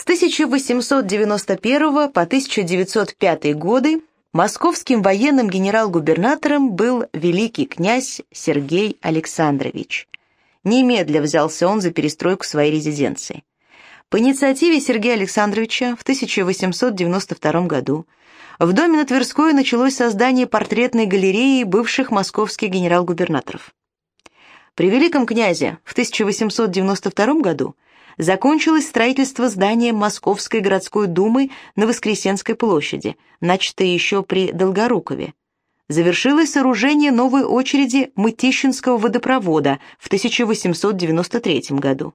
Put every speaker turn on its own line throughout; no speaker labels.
С 1891 по 1905 годы московским военным генерал-губернатором был великий князь Сергей Александрович. Немедля взялся он за перестройку своей резиденции. По инициативе Сергея Александровича в 1892 году в доме на Тверской началось создание портретной галереи бывших московских генерал-губернаторов. При Великом князе в 1892 году закончилось строительство здания Московской городской думы на Воскресенской площади, начатое еще при Долгорукове. Завершилось сооружение новой очереди Мытищинского водопровода в 1893 году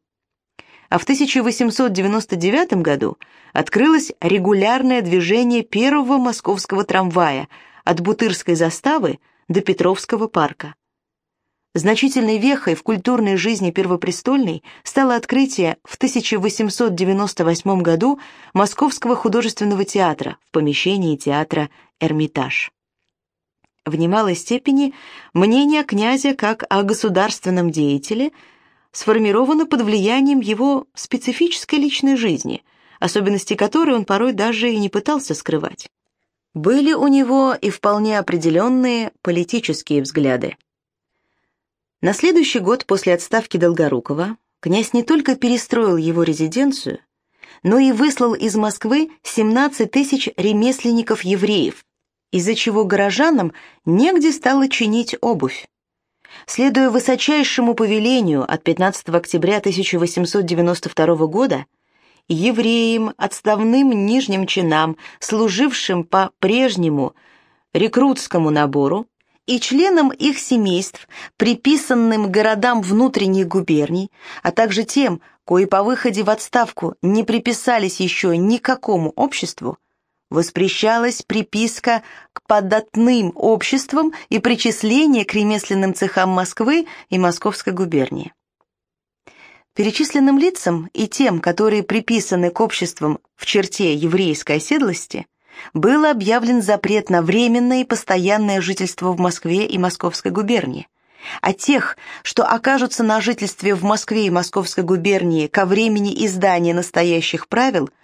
а в 1899 году открылось регулярное движение первого московского трамвая от Бутырской заставы до Петровского парка. Значительной вехой в культурной жизни Первопрестольной стало открытие в 1898 году Московского художественного театра в помещении театра «Эрмитаж». В немалой степени мнение князя как о государственном деятеле – сформировано под влиянием его специфической личной жизни, особенности которой он порой даже и не пытался скрывать. Были у него и вполне определенные политические взгляды. На следующий год после отставки Долгорукова князь не только перестроил его резиденцию, но и выслал из Москвы 17 тысяч ремесленников-евреев, из-за чего горожанам негде стало чинить обувь. Следуя высочайшему повелению от 15 октября 1892 года, евреям, отставным нижним чинам, служившим по прежнему рекрутскому набору, и членам их семейств, приписанным городам внутренних губерний, а также тем, кои по выходе в отставку не приписались еще никакому обществу, Воспрещалась приписка к податным обществам и причисление к ремесленным цехам Москвы и Московской губернии. Перечисленным лицам и тем, которые приписаны к обществам в черте еврейской оседлости, был объявлен запрет на временное и постоянное жительство в Москве и Московской губернии, а тех, что окажутся на жительстве в Москве и Московской губернии ко времени издания настоящих правил –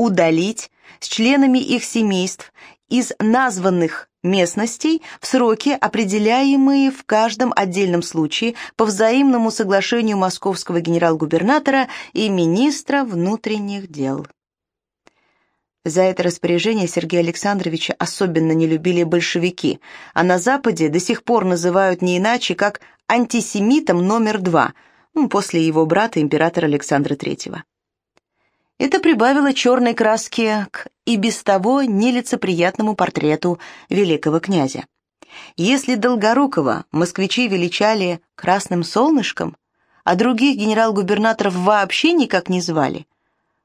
удалить с членами их семейств из названных местностей в сроки, определяемые в каждом отдельном случае по взаимному соглашению московского генерал-губернатора и министра внутренних дел. За это распоряжение Сергея Александровича особенно не любили большевики, а на Западе до сих пор называют не иначе, как антисемитом номер два, ну, после его брата императора Александра Третьего. Это прибавило черной краски к и без того нелицеприятному портрету великого князя. Если Долгорукова москвичи величали «красным солнышком», а других генерал-губернаторов вообще никак не звали,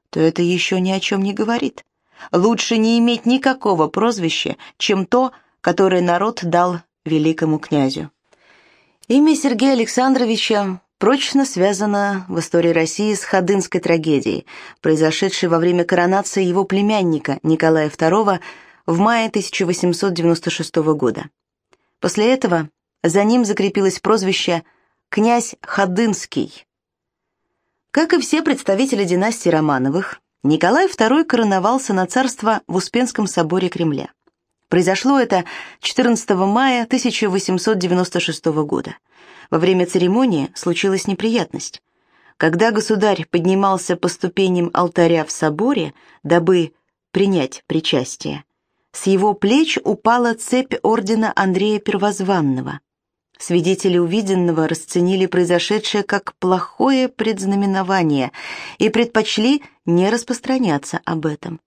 то это еще ни о чем не говорит. Лучше не иметь никакого прозвища, чем то, которое народ дал великому князю. Имя Сергея Александровича прочно связана в истории России с Ходынской трагедией, произошедшей во время коронации его племянника Николая II в мае 1896 года. После этого за ним закрепилось прозвище «князь Ходынский». Как и все представители династии Романовых, Николай II короновался на царство в Успенском соборе Кремля. Произошло это 14 мая 1896 года. Во время церемонии случилась неприятность. Когда государь поднимался по ступеням алтаря в соборе, дабы принять причастие, с его плеч упала цепь ордена Андрея Первозванного. Свидетели увиденного расценили произошедшее как плохое предзнаменование и предпочли не распространяться об этом.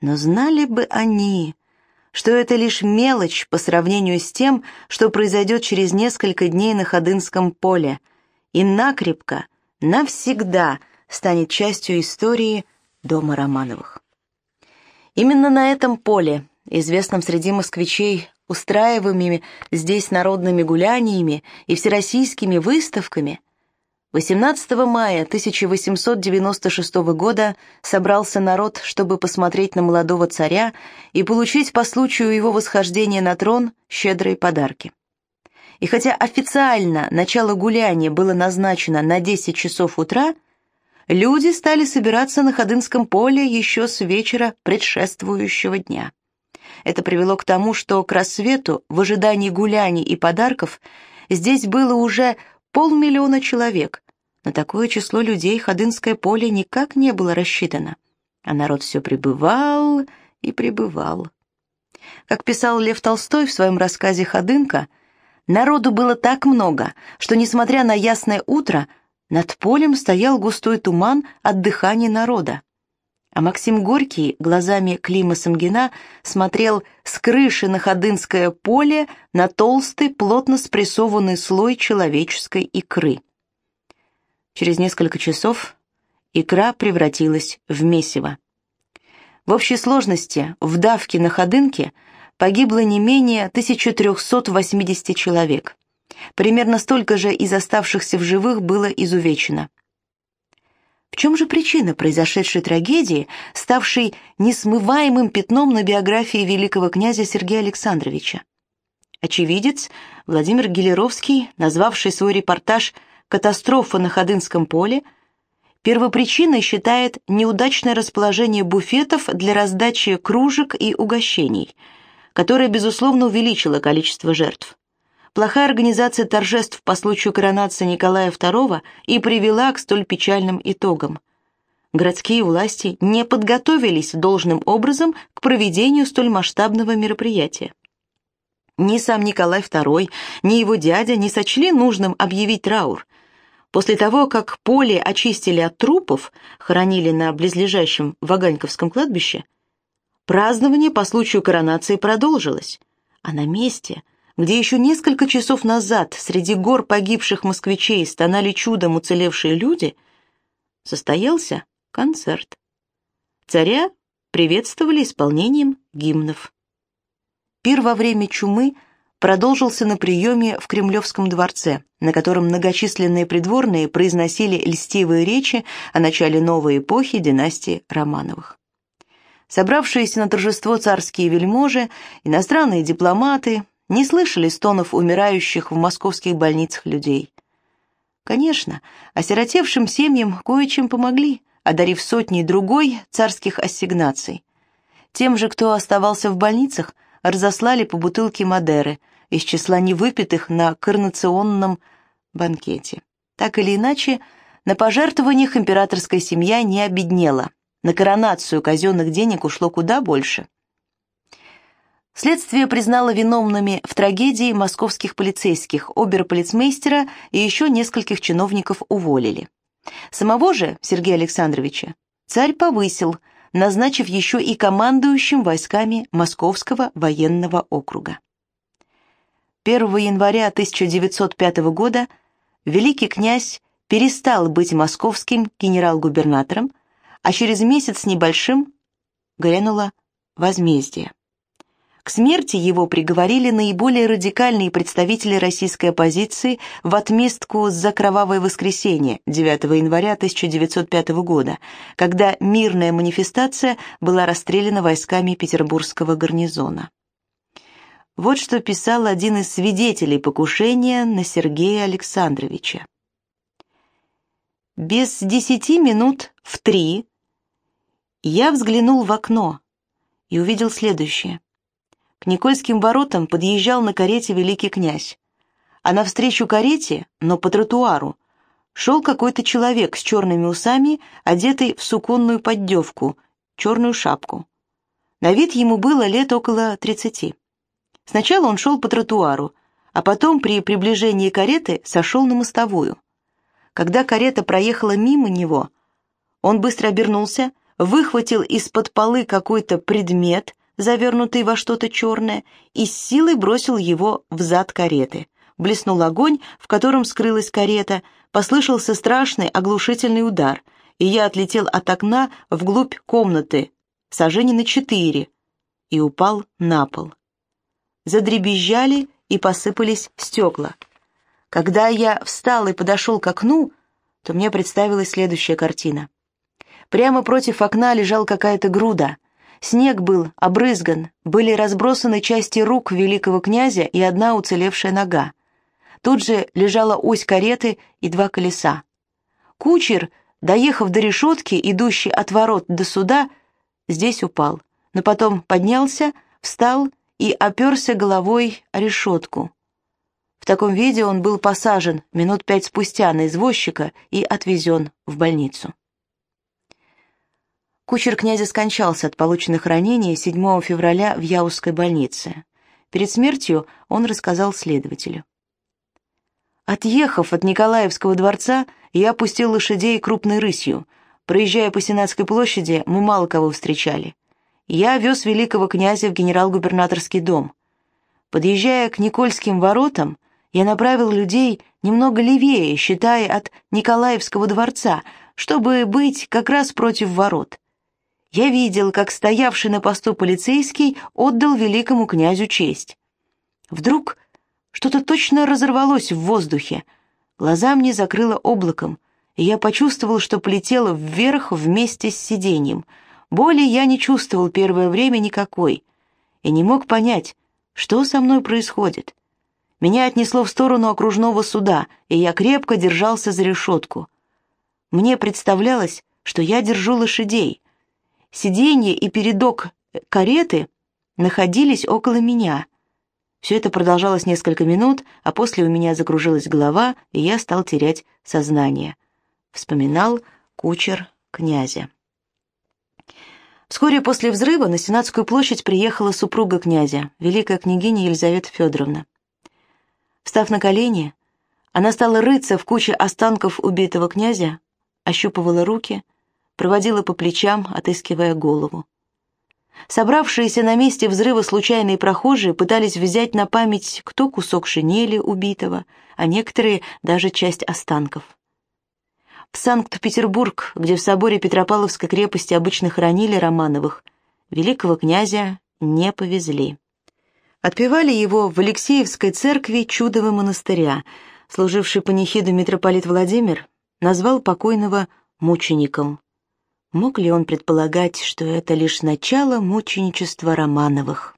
Но знали бы они, что это лишь мелочь по сравнению с тем, что произойдет через несколько дней на Ходынском поле, и накрепко, навсегда станет частью истории дома Романовых. Именно на этом поле, известном среди москвичей устраиваемыми здесь народными гуляниями и всероссийскими выставками, 18 мая 1896 года собрался народ, чтобы посмотреть на молодого царя и получить по случаю его восхождения на трон щедрые подарки. И хотя официально начало гуляния было назначено на 10 часов утра, люди стали собираться на Ходынском поле еще с вечера предшествующего дня. Это привело к тому, что к рассвету, в ожидании гуляний и подарков, здесь было уже полмиллиона человек. На такое число людей Ходынское поле никак не было рассчитано. А народ все пребывал и пребывал. Как писал Лев Толстой в своем рассказе «Ходынка», народу было так много, что, несмотря на ясное утро, над полем стоял густой туман от дыхания народа. А Максим Горький глазами Клима Самгина смотрел с крыши на Ходынское поле на толстый, плотно спрессованный слой человеческой икры. Через несколько часов икра превратилась в месиво. В общей сложности в давке на Ходынке погибло не менее 1380 человек. Примерно столько же из оставшихся в живых было изувечено. В чем же причина произошедшей трагедии, ставшей несмываемым пятном на биографии великого князя Сергея Александровича? Очевидец Владимир Гелеровский, назвавший свой репортаж «Катастрофа на Ходынском поле», первопричиной считает неудачное расположение буфетов для раздачи кружек и угощений, которое, безусловно, увеличило количество жертв плохая организация торжеств по случаю коронации Николая II и привела к столь печальным итогам. Городские власти не подготовились должным образом к проведению столь масштабного мероприятия. Ни сам Николай II, ни его дядя не сочли нужным объявить траур. После того, как поле очистили от трупов, хоронили на близлежащем Ваганьковском кладбище, празднование по случаю коронации продолжилось, а на месте – где еще несколько часов назад среди гор погибших москвичей стонали чудом уцелевшие люди, состоялся концерт. Царя приветствовали исполнением гимнов. Пир во время чумы продолжился на приеме в Кремлевском дворце, на котором многочисленные придворные произносили льстивые речи о начале новой эпохи династии Романовых. Собравшиеся на торжество царские вельможи, иностранные дипломаты, не слышали стонов умирающих в московских больницах людей. Конечно, осиротевшим семьям кое-чем помогли, одарив сотни другой царских ассигнаций. Тем же, кто оставался в больницах, разослали по бутылке Мадеры из числа невыпитых на коронационном банкете. Так или иначе, на пожертвованиях императорская семья не обеднела. На коронацию казенных денег ушло куда больше. Следствие признало виновными в трагедии московских полицейских, оберполицмейстера и еще нескольких чиновников уволили. Самого же Сергея Александровича царь повысил, назначив еще и командующим войсками Московского военного округа. 1 января 1905 года великий князь перестал быть московским генерал-губернатором, а через месяц небольшим грянуло возмездие. К смерти его приговорили наиболее радикальные представители российской оппозиции в отместку за кровавое воскресенье 9 января 1905 года, когда мирная манифестация была расстреляна войсками петербургского гарнизона. Вот что писал один из свидетелей покушения на Сергея Александровича. Без десяти минут в три я взглянул в окно и увидел следующее. К Никольским воротам подъезжал на карете великий князь. А навстречу карете, но по тротуару, шел какой-то человек с черными усами, одетый в суконную поддевку, черную шапку. На вид ему было лет около тридцати. Сначала он шел по тротуару, а потом при приближении кареты сошел на мостовую. Когда карета проехала мимо него, он быстро обернулся, выхватил из-под полы какой-то предмет, завернутый во что-то черное, и с силой бросил его в зад кареты. Блеснул огонь, в котором скрылась карета, послышался страшный оглушительный удар, и я отлетел от окна вглубь комнаты, сожжение на четыре, и упал на пол. Задребезжали и посыпались стекла. Когда я встал и подошел к окну, то мне представилась следующая картина. Прямо против окна лежал какая-то груда — Снег был обрызган, были разбросаны части рук великого князя и одна уцелевшая нога. Тут же лежала ось кареты и два колеса. Кучер доехав до решетки, идущей от ворот до суда, здесь упал, но потом поднялся, встал и оперся головой о решетку. В таком виде он был посажен минут пять спустя на извозчика и отвезен в больницу. Кучер князя скончался от полученных ранений 7 февраля в Яузской больнице. Перед смертью он рассказал следователю. Отъехав от Николаевского дворца, я опустил лошадей крупной рысью. Проезжая по Сенатской площади, мы мало кого встречали. Я вез великого князя в генерал-губернаторский дом. Подъезжая к Никольским воротам, я направил людей немного левее, считая от Николаевского дворца, чтобы быть как раз против ворот. Я видел, как стоявший на посту полицейский отдал великому князю честь. Вдруг что-то точно разорвалось в воздухе. Глаза мне закрыло облаком, и я почувствовал, что полетела вверх вместе с сиденьем. Боли я не чувствовал первое время никакой, и не мог понять, что со мной происходит. Меня отнесло в сторону окружного суда, и я крепко держался за решетку. Мне представлялось, что я держу лошадей. Сиденье и передок кареты находились около меня — все это продолжалось несколько минут, а после у меня закружилась голова, и я стал терять сознание. Вспоминал кучер князя. Вскоре после взрыва на Сенатскую площадь приехала супруга князя, великая княгиня Елизавета Федоровна. Встав на колени, она стала рыться в куче останков убитого князя, ощупывала руки, проводила по плечам, отыскивая голову. Собравшиеся на месте взрыва случайные прохожие пытались взять на память кто кусок шинели убитого, а некоторые даже часть останков. В Санкт-Петербург, где в соборе Петропавловской крепости обычно хоронили Романовых, великого князя не повезли. Отпевали его в Алексеевской церкви Чудового монастыря. Служивший панихиду митрополит Владимир назвал покойного мучеником. Мог ли он предполагать, что это лишь начало мученичества Романовых?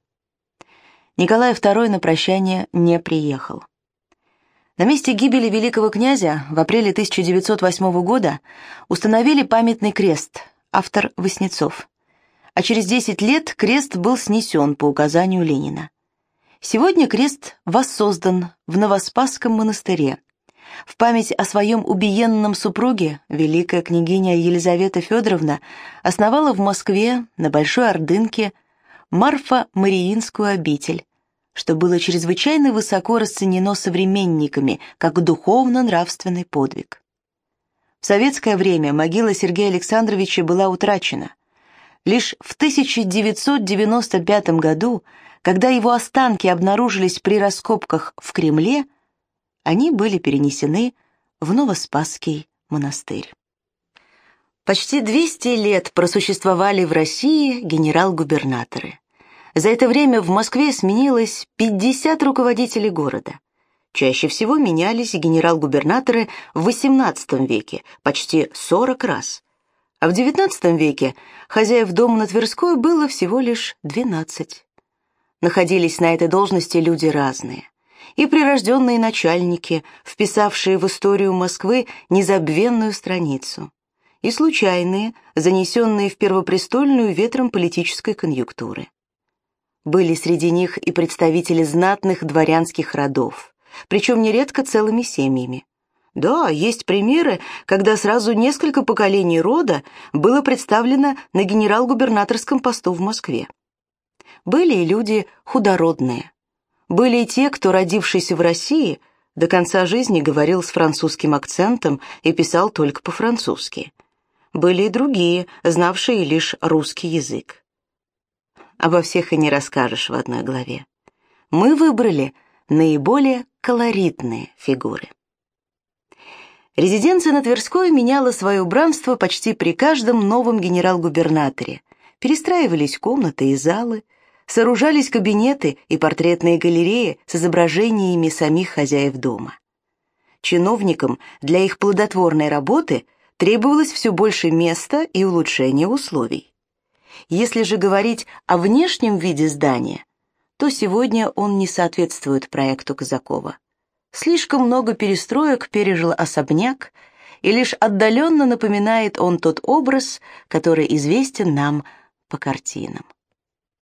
Николай II на прощание не приехал. На месте гибели великого князя в апреле 1908 года установили памятный крест, автор Васнецов. А через 10 лет крест был снесен по указанию Ленина. Сегодня крест воссоздан в Новоспасском монастыре, в память о своем убиенном супруге великая княгиня Елизавета Федоровна основала в Москве на Большой Ордынке Марфа-Мариинскую обитель, что было чрезвычайно высоко расценено современниками как духовно-нравственный подвиг. В советское время могила Сергея Александровича была утрачена. Лишь в 1995 году, когда его останки обнаружились при раскопках в Кремле, они были перенесены в Новоспасский монастырь. Почти 200 лет просуществовали в России генерал-губернаторы. За это время в Москве сменилось 50 руководителей города. Чаще всего менялись генерал-губернаторы в XVIII веке, почти 40 раз. А в XIX веке хозяев дома на Тверской было всего лишь 12. Находились на этой должности люди разные и прирожденные начальники, вписавшие в историю Москвы незабвенную страницу, и случайные, занесенные в первопрестольную ветром политической конъюнктуры. Были среди них и представители знатных дворянских родов, причем нередко целыми семьями. Да, есть примеры, когда сразу несколько поколений рода было представлено на генерал-губернаторском посту в Москве. Были и люди худородные, были и те, кто, родившийся в России, до конца жизни говорил с французским акцентом и писал только по-французски. Были и другие, знавшие лишь русский язык. Обо всех и не расскажешь в одной главе. Мы выбрали наиболее колоритные фигуры. Резиденция на Тверской меняла свое убранство почти при каждом новом генерал-губернаторе. Перестраивались комнаты и залы, сооружались кабинеты и портретные галереи с изображениями самих хозяев дома. Чиновникам для их плодотворной работы требовалось все больше места и улучшения условий. Если же говорить о внешнем виде здания, то сегодня он не соответствует проекту Казакова. Слишком много перестроек пережил особняк, и лишь отдаленно напоминает он тот образ, который известен нам по картинам.